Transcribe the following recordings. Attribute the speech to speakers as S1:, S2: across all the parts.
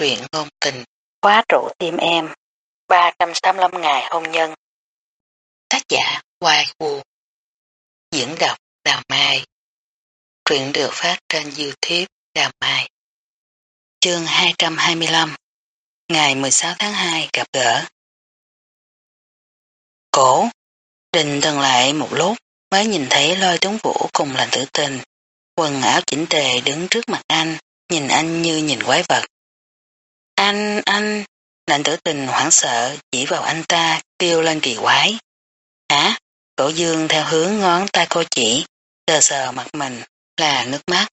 S1: truyện ngôn tình, khóa trụ tim em, 385 ngày hôn nhân. Tác giả Hoài Vũ Diễn đọc Đào Mai. Truyện được phát trên Youtube Đào Mai. Chương 225 Ngày 16 tháng 2 gặp gỡ. Cổ Đình dừng lại một lúc mới nhìn thấy lôi tuấn vũ cùng lành tử tình. Quần áo chỉnh tề đứng trước mặt anh nhìn anh như nhìn quái vật anh, anh, lạnh tử tình hoảng sợ chỉ vào anh ta kêu lên kỳ quái. Hả? Cổ dương theo hướng ngón tay cô chỉ, sờ sờ mặt mình là nước mắt.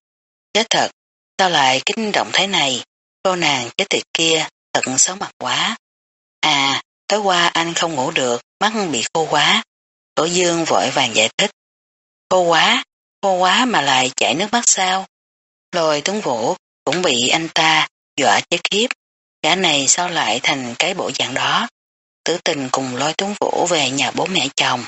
S1: Chết thật, sao lại kinh động thế này? Cô nàng chết tiệt kia thật xấu mặt quá. À, tối qua anh không ngủ được, mắt bị khô quá. Cổ dương vội vàng giải thích. Khô quá, khô quá mà lại chảy nước mắt sao? Lôi tuấn vũ cũng bị anh ta dọa chết khiếp. Gã này sao lại thành cái bộ dạng đó? Tử tình cùng lôi tuấn vũ về nhà bố mẹ chồng.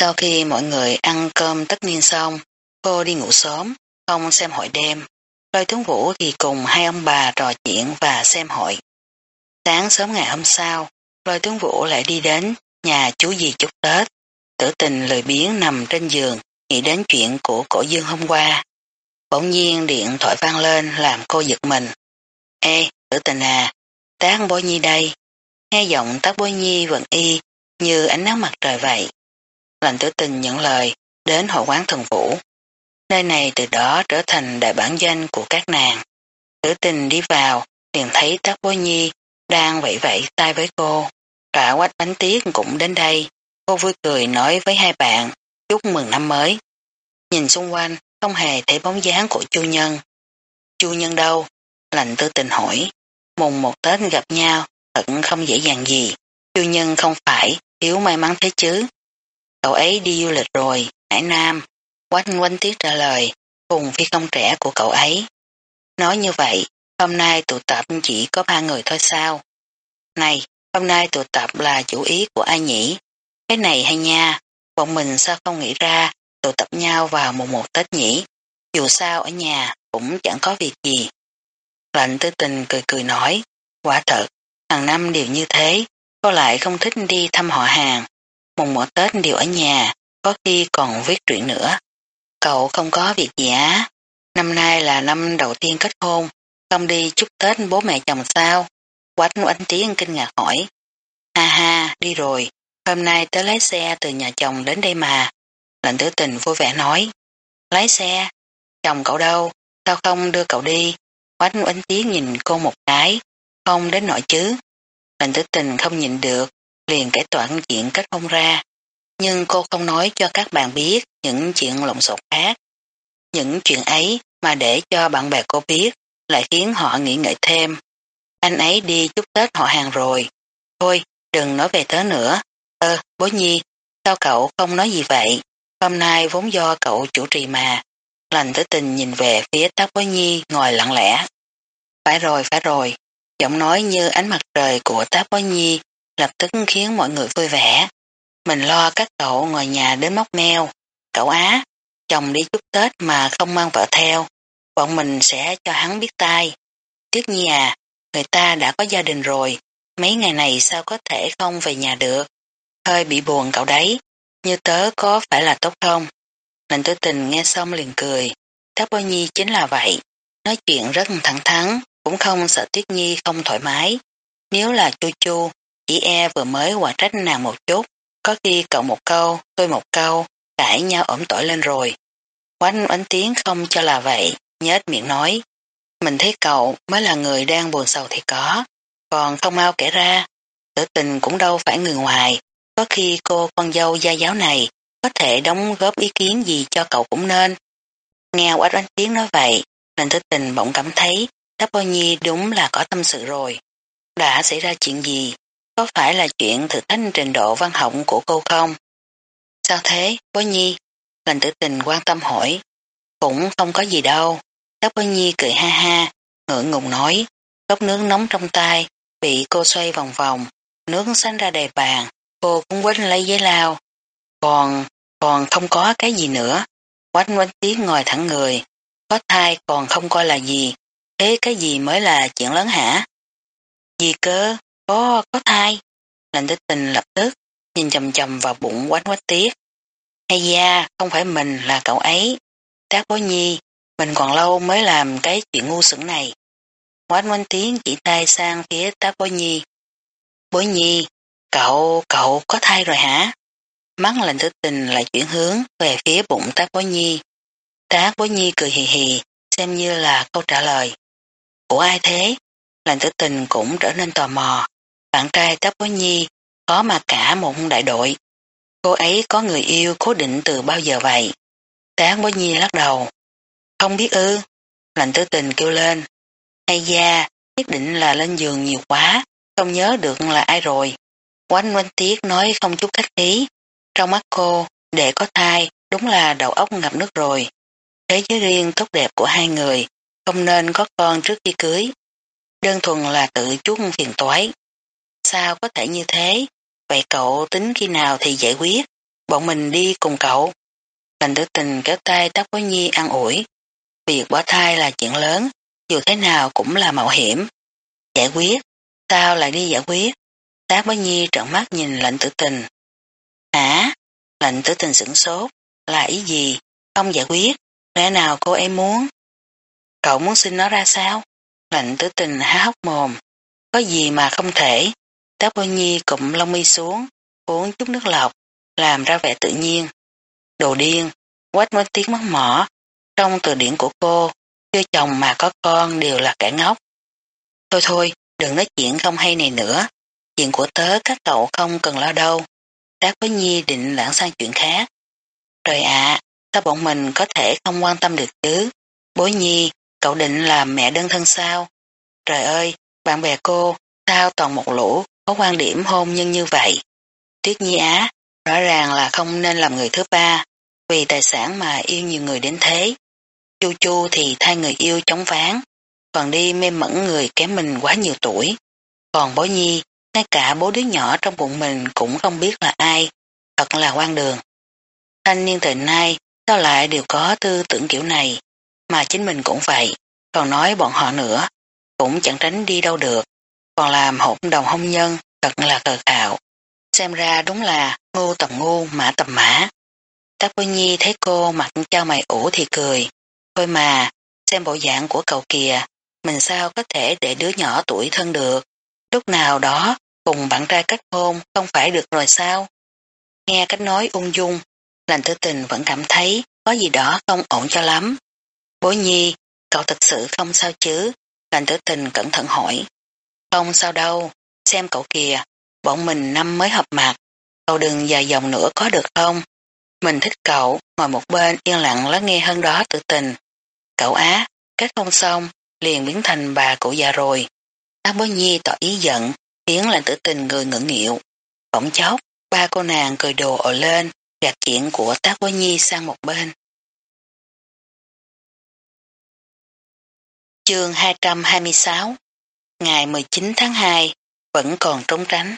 S1: Sau khi mọi người ăn cơm tất niên xong, cô đi ngủ sớm, không xem hội đêm. Lôi tuấn vũ thì cùng hai ông bà trò chuyện và xem hội. Sáng sớm ngày hôm sau, lôi tuấn vũ lại đi đến nhà chú dì chúc Tết. Tử tình lười biếng nằm trên giường, nghĩ đến chuyện của cổ dương hôm qua. Bỗng nhiên điện thoại vang lên làm cô giật mình. Ê, tử tình à, tác bối nhi đây. Nghe giọng tác bối nhi vẫn y như ánh nắng mặt trời vậy. Lành tử tình nhận lời đến hội quán thần vũ. Nơi này từ đó trở thành đại bản doanh của các nàng. Tử tình đi vào, liền thấy tác bối nhi đang vẫy vẫy tay với cô. Cả quách bánh tiết cũng đến đây. Cô vui cười nói với hai bạn, chúc mừng năm mới. Nhìn xung quanh, không hề thấy bóng dáng của chu nhân. Chu nhân đâu? Lạnh tư tình hỏi mùng một Tết gặp nhau, thật không dễ dàng gì. Chu nhân không phải, thiếu may mắn thế chứ. Cậu ấy đi du lịch rồi, Hải Nam. Quanh quanh tiếc trả lời, cùng phi công trẻ của cậu ấy. Nói như vậy, hôm nay tụ tập chỉ có ba người thôi sao? Này, hôm nay tụ tập là chủ ý của ai nhỉ? Cái này hay nha, bọn mình sao không nghĩ ra tụ tập nhau vào mùng một Tết nhỉ? Dù sao ở nhà cũng chẳng có việc gì. Lạnh tư tình cười cười nói, quả thật, hàng năm đều như thế, cô lại không thích đi thăm họ hàng. Mùng một Tết đều ở nhà, có khi còn viết truyện nữa. Cậu không có việc gì á. Năm nay là năm đầu tiên kết hôn, không đi chúc Tết bố mẹ chồng sao? Quách oánh tiếng kinh ngạc hỏi. Ha ha, đi rồi, hôm nay tới lái xe từ nhà chồng đến đây mà. Lạnh tử tình vui vẻ nói. Lái xe? Chồng cậu đâu? Sao không đưa cậu đi? Quách oánh tiếng nhìn cô một cái, không đến nỗi chứ. Lệnh tử tình không nhịn được, liền kể toàn chuyện cách không ra. Nhưng cô không nói cho các bạn biết những chuyện lộn xộn khác. Những chuyện ấy mà để cho bạn bè cô biết lại khiến họ nghĩ ngợi thêm. Anh ấy đi chúc Tết họ hàng rồi. Thôi, đừng nói về tớ nữa. Ơ, bố nhi, sao cậu không nói gì vậy? Hôm nay vốn do cậu chủ trì mà. Lành tử tình nhìn về phía tác bối nhi ngồi lặng lẽ. Phải rồi, phải rồi. Giọng nói như ánh mặt trời của tác bối nhi lập tức khiến mọi người vui vẻ. Mình lo các cậu ngồi nhà đến móc meo. Cậu Á, chồng đi chúc Tết mà không mang vợ theo. Bọn mình sẽ cho hắn biết tay. Tiếc nhi à, người ta đã có gia đình rồi. Mấy ngày này sao có thể không về nhà được. Hơi bị buồn cậu đấy. Như tớ có phải là tốt không? Lệnh tử tình nghe xong liền cười. Tác bao nhi chính là vậy. Nói chuyện rất thẳng thắn, cũng không sợ Tuyết Nhi không thoải mái. Nếu là chu chu, chỉ e vừa mới quả trách nàng một chút, có khi cậu một câu, tôi một câu, cãi nhau ổm tỏi lên rồi. Quánh ánh tiếng không cho là vậy, nhết miệng nói. Mình thấy cậu mới là người đang buồn sầu thì có, còn không mau kể ra. Tử tình cũng đâu phải người ngoài, có khi cô con dâu gia giáo này có thể đóng góp ý kiến gì cho cậu cũng nên. Nghe quách ánh tiếng nói vậy, nên tử tình bỗng cảm thấy Đáp Bô Nhi đúng là có tâm sự rồi. Đã xảy ra chuyện gì? Có phải là chuyện thử thách trình độ văn học của cô không? Sao thế, Bố Nhi? Lành tử tình quan tâm hỏi. Cũng không có gì đâu. Đáp Bô Nhi cười ha ha, ngượng ngùng nói. Cốc nước nóng trong tay, bị cô xoay vòng vòng, nước xanh ra đầy bàn, cô cũng quên lấy giấy lao. Còn, còn không có cái gì nữa. Quách quánh tiếng ngồi thẳng người, có thai còn không coi là gì, Thế cái gì mới là chuyện lớn hả? Gì cơ? Có, có thai. Lành tích tình lập tức, nhìn chầm chầm vào bụng quách quách tiến Hay da, không phải mình là cậu ấy. Tác bối nhi, mình còn lâu mới làm cái chuyện ngu xuẩn này. quách quánh tiếng chỉ tay sang phía tác bối nhi. Bối nhi, cậu, cậu có thai rồi hả? Mắt lệnh tử tình lại chuyển hướng về phía bụng tác bối nhi. Tác bối nhi cười hì hì, xem như là câu trả lời. Của ai thế? Lệnh tử tình cũng trở nên tò mò. Bạn trai tác bối nhi có mà cả một đại đội. Cô ấy có người yêu cố định từ bao giờ vậy? Tác bối nhi lắc đầu. Không biết ư. Lệnh tử tình kêu lên. Hay da, nhất định là lên giường nhiều quá, không nhớ được là ai rồi. Quánh quanh tiếc nói không chút khách khí. Trong mắt cô, để có thai, đúng là đầu óc ngập nước rồi. Thế giới riêng tốt đẹp của hai người, không nên có con trước khi cưới. Đơn thuần là tự chuốc phiền toái. Sao có thể như thế? Vậy cậu tính khi nào thì giải quyết? Bọn mình đi cùng cậu. Lành tử tình kéo tay tóc với Nhi ăn ủi. Việc bỏ thai là chuyện lớn, dù thế nào cũng là mạo hiểm. Giải quyết? Sao lại đi giải quyết? Tác với Nhi trợn mắt nhìn lệnh tử tình. À, Hả? Lệnh tử tình sửng sốt. Là ý gì? Không giải quyết. Lẽ nào cô em muốn? Cậu muốn xin nó ra sao? Lệnh tử tình há hốc mồm. Có gì mà không thể. táo bôi nhi cụm lông mi xuống, uống chút nước lọc, làm ra vẻ tự nhiên. Đồ điên, quách mấy tiếng mất mỏ. Trong từ điển của cô, chưa chồng mà có con đều là kẻ ngốc. Thôi thôi, đừng nói chuyện không hay này nữa. Chuyện của tớ các cậu không cần lo đâu đáp với Nhi định lãng sang chuyện khác. Trời ạ, sao bọn mình có thể không quan tâm được chứ? Bối Nhi, cậu định làm mẹ đơn thân sao? Trời ơi, bạn bè cô, sao toàn một lũ, có quan điểm hôn nhân như vậy? Tuyết Nhi Á, rõ ràng là không nên làm người thứ ba, vì tài sản mà yêu nhiều người đến thế. Chu Chu thì thay người yêu chống ván, còn đi mê mẩn người kém mình quá nhiều tuổi. Còn bối Nhi, ngay cả bố đứa nhỏ trong bụng mình cũng không biết là ai, thật là quan đường. Thanh niên thời nay sao lại đều có tư tưởng kiểu này, mà chính mình cũng vậy, còn nói bọn họ nữa, cũng chẳng tránh đi đâu được, còn làm hỗn đồng hôn nhân, thật là cờ khạo. Xem ra đúng là ngu tầm ngu, mã tầm mã. Tắc Bôi Nhi thấy cô mặt cho mày ủ thì cười. Thôi mà, xem bộ dạng của cậu kìa, mình sao có thể để đứa nhỏ tuổi thân được. Lúc nào đó, cùng bạn trai kết hôn không phải được rồi sao? Nghe cách nói ung dung, lành tử tình vẫn cảm thấy có gì đó không ổn cho lắm. Bố nhi, cậu thật sự không sao chứ? Lành tử tình cẩn thận hỏi. Không sao đâu, xem cậu kìa, bọn mình năm mới hợp mặt, cậu đừng dài dòng nữa có được không? Mình thích cậu, ngồi một bên yên lặng lắng nghe hơn đó tự tình. Cậu á, kết hôn xong, liền biến thành bà cụ già rồi. Ác Bối nhi tỏ ý giận, khiến lành tử tình người ngưỡng nghịu. Bỗng chốc, ba cô nàng cười đồ ồ lên, gạt chuyện của tác Bối nhi sang một bên. Chương 226 Ngày 19 tháng 2 vẫn còn trống tránh.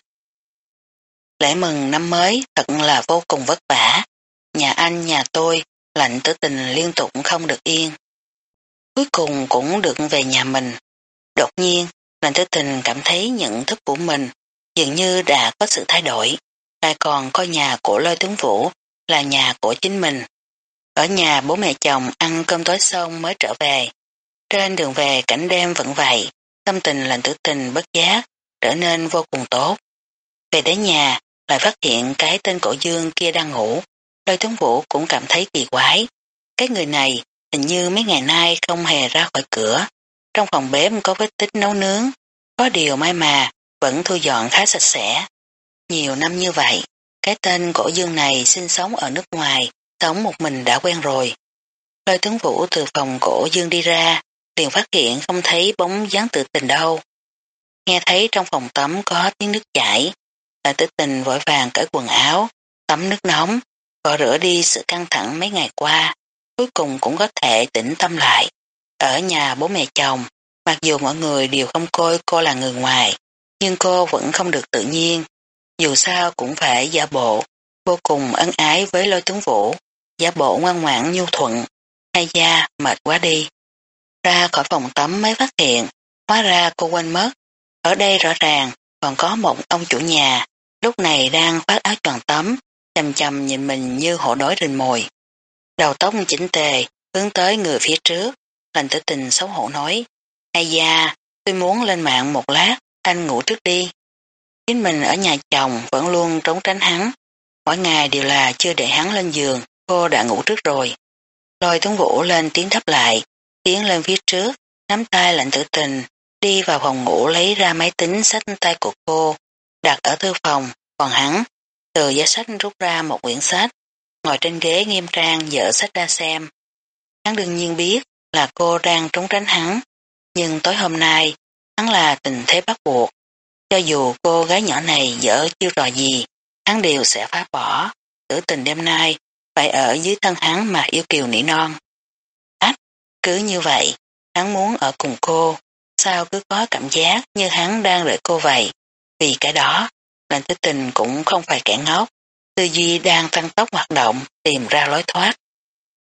S1: Lễ mừng năm mới thật là vô cùng vất vả. Nhà anh, nhà tôi, lạnh tử tình liên tục không được yên. Cuối cùng cũng được về nhà mình. Đột nhiên, lành tử tình cảm thấy nhận thức của mình dường như đã có sự thay đổi. Lại còn coi nhà của lôi tướng vũ là nhà của chính mình. Ở nhà bố mẹ chồng ăn cơm tối xong mới trở về. Trên đường về cảnh đêm vẫn vậy, tâm tình lành tử tình bất giác, trở nên vô cùng tốt. Về đến nhà, lại phát hiện cái tên cổ dương kia đang ngủ, lôi tướng vũ cũng cảm thấy kỳ quái. Cái người này hình như mấy ngày nay không hề ra khỏi cửa. Trong phòng bếp có vết tích nấu nướng, có điều may mà vẫn thu dọn khá sạch sẽ. Nhiều năm như vậy, cái tên cổ dương này sinh sống ở nước ngoài, sống một mình đã quen rồi. Lôi tướng vũ từ phòng cổ dương đi ra, liền phát hiện không thấy bóng dáng tự tình đâu. Nghe thấy trong phòng tắm có tiếng nước chảy, là tự tình vội vàng cởi quần áo, tắm nước nóng, gọi rửa đi sự căng thẳng mấy ngày qua, cuối cùng cũng có thể tĩnh tâm lại. Ở nhà bố mẹ chồng, mặc dù mọi người đều không coi cô là người ngoài, nhưng cô vẫn không được tự nhiên. Dù sao cũng phải giả bộ, vô cùng ân ái với lôi tướng vũ, giả bộ ngoan ngoãn nhu thuận, hay da mệt quá đi. Ra khỏi phòng tắm mới phát hiện, hóa ra cô quên mất. Ở đây rõ ràng còn có một ông chủ nhà, lúc này đang phát áo tròn tắm, chầm chầm nhìn mình như hổ đói rình mồi. Đầu tóc chỉnh tề, hướng tới người phía trước, lành tử tình xấu hổ nói, ai da, tôi muốn lên mạng một lát, anh ngủ trước đi. Chính mình ở nhà chồng vẫn luôn trốn tránh hắn, mỗi ngày đều là chưa để hắn lên giường, cô đã ngủ trước rồi. Lôi tuấn vũ lên tiếng thấp lại, tiến lên phía trước, nắm tay lạnh tử tình, đi vào phòng ngủ lấy ra máy tính sách tay của cô, đặt ở thư phòng, còn hắn, từ giá sách rút ra một quyển sách, ngồi trên ghế nghiêm trang dở sách ra xem. Hắn đương nhiên biết là cô đang trốn tránh hắn, nhưng tối hôm nay, hắn là tình thế bắt buộc. Cho dù cô gái nhỏ này dở chiêu trò gì, hắn đều sẽ phá bỏ. Tử tình đêm nay, phải ở dưới thân hắn mà yêu kiều nỉ non. Ách, cứ như vậy, hắn muốn ở cùng cô, sao cứ có cảm giác như hắn đang đợi cô vậy. Vì cái đó, lệnh tử tình cũng không phải kẻ ngốc, tư duy đang tăng tốc hoạt động, tìm ra lối thoát.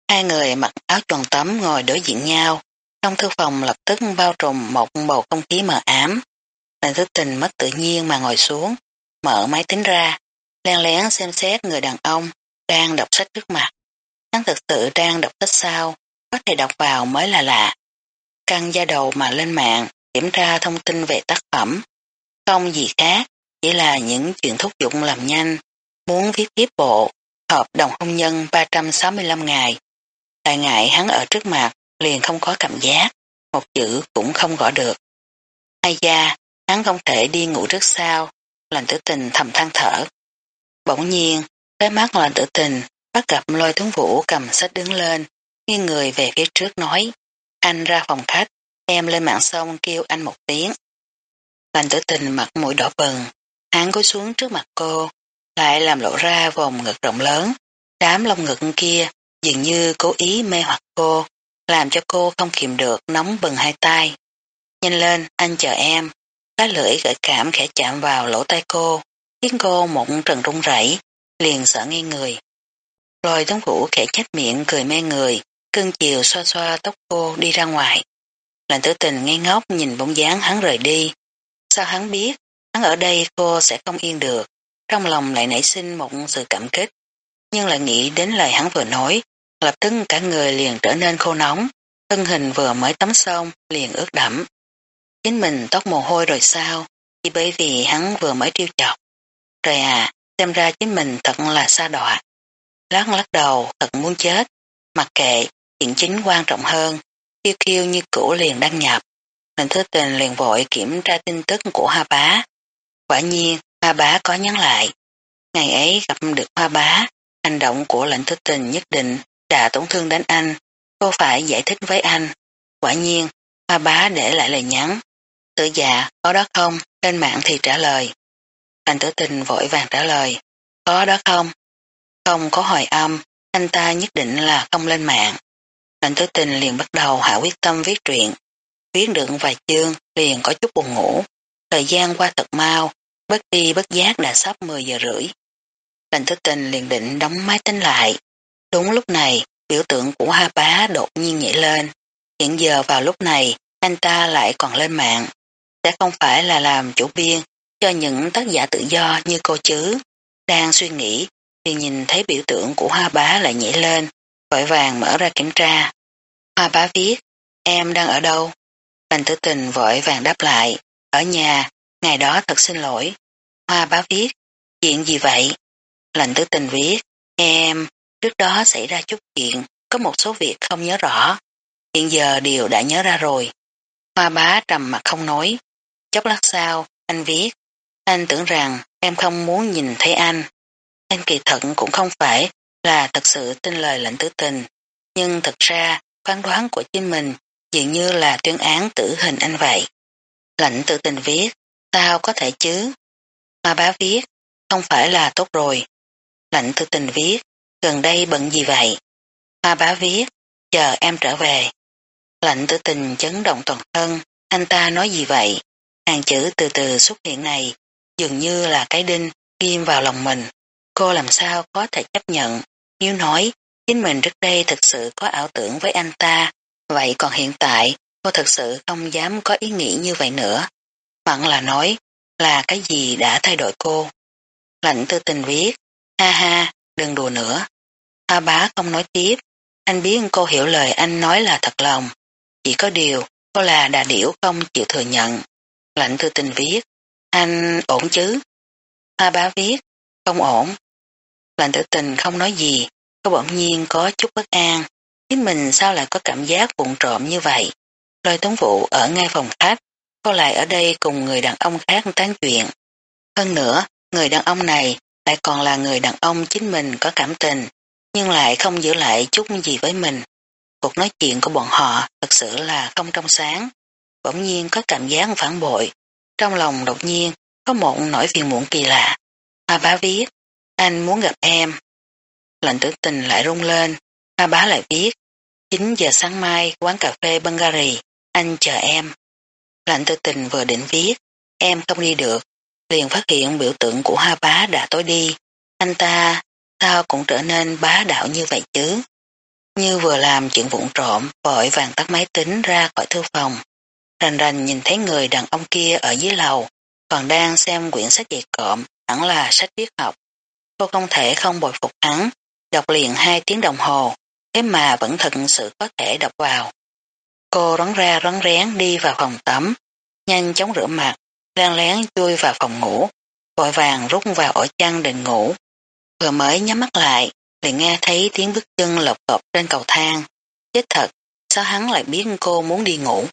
S1: Hai người mặc áo tròn tắm ngồi đối diện nhau, trong thư phòng lập tức bao trùm một bầu không khí mờ ám. Lệnh thức tình mất tự nhiên mà ngồi xuống, mở máy tính ra, len lén xem xét người đàn ông đang đọc sách trước mặt. Hắn thực sự đang đọc sách sao, có thể đọc vào mới là lạ. Căng da đầu mà lên mạng, kiểm tra thông tin về tác phẩm. Không gì khác, chỉ là những chuyện thúc dụng làm nhanh, muốn viết tiếp bộ, hợp đồng hôn nhân 365 ngày lại ngại hắn ở trước mặt, liền không có cảm giác, một chữ cũng không gõ được. ai da, hắn không thể đi ngủ trước sao, lành tử tình thầm than thở. Bỗng nhiên, cái mắt lành tử tình, bắt gặp lôi tuấn vũ cầm sách đứng lên, nghiêng người về phía trước nói, anh ra phòng khách, em lên mạng sông kêu anh một tiếng. Lành tử tình mặt mũi đỏ bừng, hắn cúi xuống trước mặt cô, lại làm lộ ra vòng ngực rộng lớn, đám lông ngực kia dường như cố ý mê hoặc cô, làm cho cô không kiềm được nóng bừng hai tay. Nhanh lên, anh chờ em. Cái lưỡi gợi cảm khẽ chạm vào lỗ tay cô, khiến cô mộng trần rung rẩy, liền sợ ngay người. Lôi tống vũ khẽ chết miệng cười mê người, cưng chiều xoa xoa tóc cô đi ra ngoài. Lạnh tử tình ngây ngốc nhìn bóng dáng hắn rời đi. Sao hắn biết, hắn ở đây cô sẽ không yên được, trong lòng lại nảy sinh một sự cảm kích. Nhưng lại nghĩ đến lời hắn vừa nói, lập tức cả người liền trở nên khô nóng, thân hình vừa mới tắm xong liền ướt đẫm. Chính mình tóc mồ hôi rồi sao, chỉ bởi vì hắn vừa mới trêu chọc. Trời à, xem ra chính mình thật là xa đọa. Lát lắc đầu, thật muốn chết. Mặc kệ, chuyện chính quan trọng hơn. Kiêu kiêu như cũ liền đăng nhập. Mình thứ tình liền vội kiểm tra tin tức của Hoa Bá. Quả nhiên, Hoa Bá có nhắn lại. Ngày ấy gặp được Hoa Bá, hành động của lệnh thứ tình nhất định đã tổn thương đến anh. Cô phải giải thích với anh. Quả nhiên, Hoa Bá để lại lời nhắn. Tự dạ, có đó không? Trên mạng thì trả lời. Anh tử tình vội vàng trả lời. Có đó không? Không có hồi âm, anh ta nhất định là không lên mạng. Lệnh tử tình liền bắt đầu hạ quyết tâm viết truyện. Viết được vài chương, liền có chút buồn ngủ. Thời gian qua thật mau, bất đi bất giác đã sắp 10 giờ rưỡi. Lệnh tử tình liền định đóng máy tính lại. Đúng lúc này, biểu tượng của hoa Bá đột nhiên nhảy lên. Hiện giờ vào lúc này, anh ta lại còn lên mạng. Sẽ không phải là làm chủ biên cho những tác giả tự do như cô chứ. Đang suy nghĩ, thì nhìn thấy biểu tượng của Hoa Bá lại nhảy lên, vội vàng mở ra kiểm tra. Hoa Bá viết, em đang ở đâu? Bành tử tình vội vàng đáp lại, ở nhà, ngày đó thật xin lỗi. Hoa Bá viết, chuyện gì vậy? Lành tử tình viết, em, trước đó xảy ra chút chuyện, có một số việc không nhớ rõ. Hiện giờ đều đã nhớ ra rồi. Hoa bá trầm mặt không nói. Chốc lát sau, anh viết, anh tưởng rằng em không muốn nhìn thấy anh. Anh kỳ thận cũng không phải là thật sự tin lời lệnh tử tình, nhưng thật ra phán đoán của chính mình dường như là tuyên án tử hình anh vậy. Lệnh tử tình viết, sao có thể chứ? Hoa bá viết, không phải là tốt rồi. Lệnh tử tình viết, gần đây bận gì vậy? Hoa bá viết, chờ em trở về. Lạnh tử tình chấn động toàn thân, anh ta nói gì vậy? Hàng chữ từ từ xuất hiện này, dường như là cái đinh ghim vào lòng mình. Cô làm sao có thể chấp nhận, nếu nói chính mình trước đây thực sự có ảo tưởng với anh ta, vậy còn hiện tại cô thực sự không dám có ý nghĩ như vậy nữa. Mặn là nói là cái gì đã thay đổi cô. Lạnh tư tình viết, ha ha, đừng đùa nữa. A bá không nói tiếp, anh biết cô hiểu lời anh nói là thật lòng. Chỉ có điều, cô là đà điểu không chịu thừa nhận. Lạnh thư tình viết, anh ổn chứ? A bá viết, không ổn. Lạnh tử tình không nói gì, cô bỗng nhiên có chút bất an. Chính mình sao lại có cảm giác bụng trộm như vậy? Lôi tống vụ ở ngay phòng khách, cô lại ở đây cùng người đàn ông khác tán chuyện. Hơn nữa, người đàn ông này lại còn là người đàn ông chính mình có cảm tình, nhưng lại không giữ lại chút gì với mình. Cuộc nói chuyện của bọn họ thật sự là không trong sáng. Bỗng nhiên có cảm giác phản bội. Trong lòng đột nhiên có một nỗi phiền muộn kỳ lạ. Hoa bá viết, anh muốn gặp em. Lệnh tử tình lại rung lên. Hoa bá lại viết, 9 giờ sáng mai quán cà phê Bungary, anh chờ em. Lệnh tử tình vừa định viết, em không đi được, liền phát hiện biểu tượng của hoa bá đã tối đi. Anh ta, sao cũng trở nên bá đạo như vậy chứ? Như vừa làm chuyện vụn trộm, vội vàng tắt máy tính ra khỏi thư phòng. Rành rành nhìn thấy người đàn ông kia ở dưới lầu, còn đang xem quyển sách dày cộm, hẳn là sách viết học. Cô không thể không bồi phục hắn, đọc liền hai tiếng đồng hồ, thế mà vẫn thật sự có thể đọc vào. Cô rón ra rón rén đi vào phòng tắm, nhanh chóng rửa mặt, lan lén chui vào phòng ngủ, vội vàng rút vào ổ chăn định ngủ. Vừa mới nhắm mắt lại, liền nghe thấy tiếng bước chân lộc cộp trên cầu thang. Chết thật, sao hắn lại biết cô muốn đi ngủ?